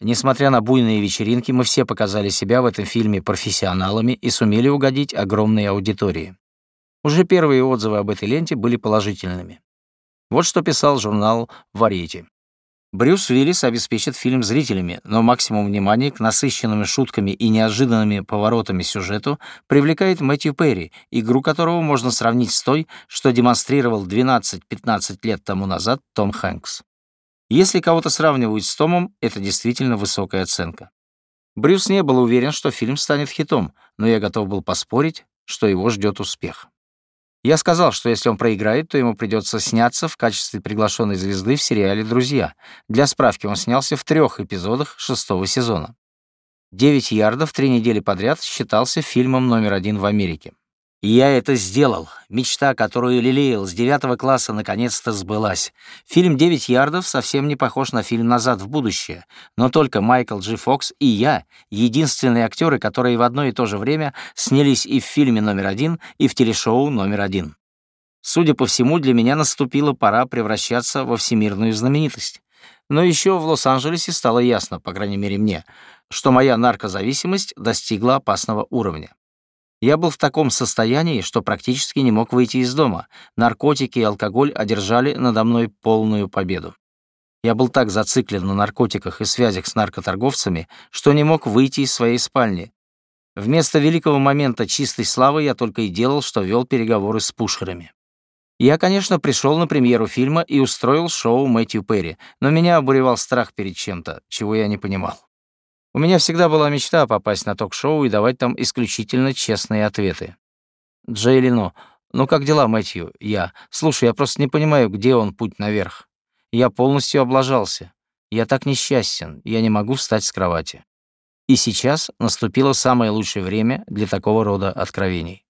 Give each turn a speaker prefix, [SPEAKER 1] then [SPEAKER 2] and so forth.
[SPEAKER 1] Несмотря на буйные вечеринки, мы все показали себя в этом фильме профессионалами и сумели угодить огромной аудитории. Уже первые отзывы об этой ленте были положительными. Вот что писал журнал «Варьете». Брюс Уиллис обеспечит фильм зрителями, но максимум внимания к насыщенными шутками и неожиданными поворотами сюжету привлекает Мэтью Перри, игру которого можно сравнить с той, что демонстрировал 12-15 лет тому назад Том Хэнкс. Если кого-то сравнивают с Томом, это действительно высокая оценка. Брюс не был уверен, что фильм станет хитом, но я готов был поспорить, что его ждет успех. Я сказал, что если он проиграет, то ему придется сняться в качестве приглашенной звезды в сериале «Друзья». Для справки, он снялся в трех эпизодах шестого сезона. «Девять ярдов» три недели подряд считался фильмом номер один в Америке. И я это сделал. Мечта, которую лелеял с девятого класса, наконец-то сбылась. Фильм «Девять ярдов» совсем не похож на фильм «Назад в будущее», но только Майкл Джи Фокс и я — единственные актеры, которые в одно и то же время снялись и в фильме номер один, и в телешоу номер один. Судя по всему, для меня наступила пора превращаться во всемирную знаменитость. Но еще в Лос-Анджелесе стало ясно, по крайней мере мне, что моя наркозависимость достигла опасного уровня. Я был в таком состоянии, что практически не мог выйти из дома. Наркотики и алкоголь одержали надо мной полную победу. Я был так зациклен на наркотиках и связях с наркоторговцами, что не мог выйти из своей спальни. Вместо великого момента чистой славы я только и делал, что вел переговоры с пушерами. Я, конечно, пришел на премьеру фильма и устроил шоу Мэтью Перри, но меня обуревал страх перед чем-то, чего я не понимал. У меня всегда была мечта попасть на ток-шоу и давать там исключительно честные ответы. Джей Лино. «Ну как дела, Мэтью?» Я. «Слушай, я просто не понимаю, где он путь наверх. Я полностью облажался. Я так несчастен, я не могу встать с кровати». И сейчас наступило самое лучшее время для такого рода откровений.